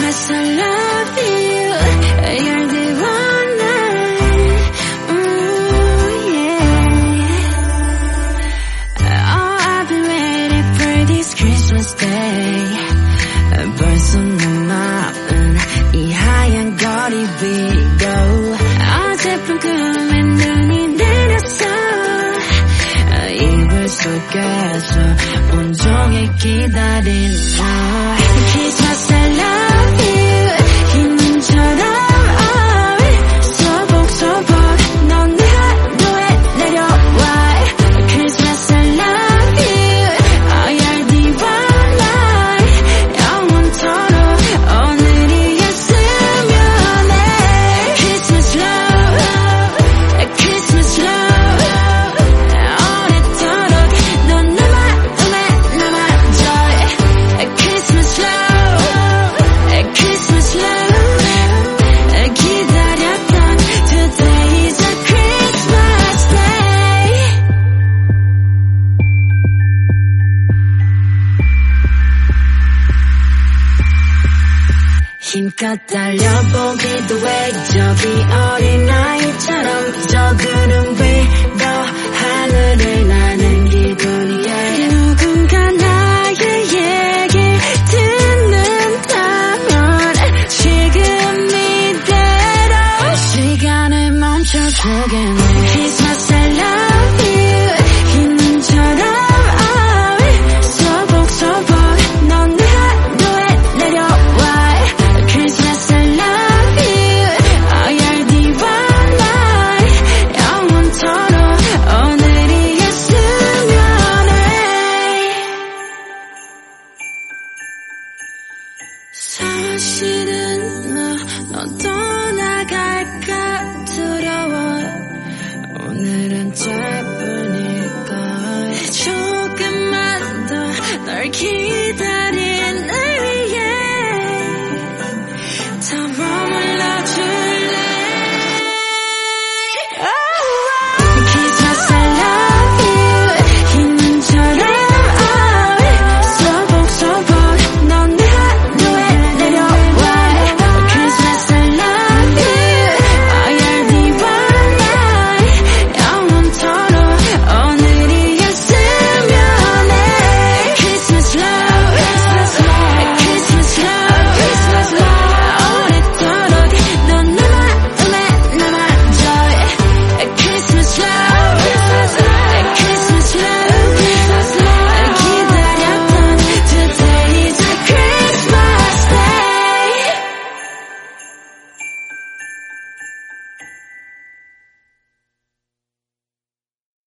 much I love you You're the one I, yeah Oh, I've been waiting for this Christmas day 벌써는 마음이 하얀 거리 위로 어젯밤 꿈에 눈이 내렸어 이불 속에서 온종일 기다린 날 힘껏 달려보기도 해. 저기 어린아이처럼 저 구름 위로 하늘을 나는 기분이야. 누군가 나의 얘기 듣는다면 지금 이대로 시간을 멈춰주겠네. I love 시는 나너 떠나갈까? 두려워. 오늘은 짧으니까 조금만 더 널 기다려.